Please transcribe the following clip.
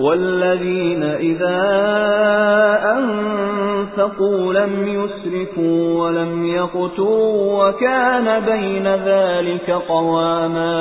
وَالَّذِينَ إِذَا أَنفَقُوا لَمْ يُسْرِفُوا وَلَمْ يَقْتُرُوا وَكَانَ بَيْنَ ذَلِكَ قَوَامًا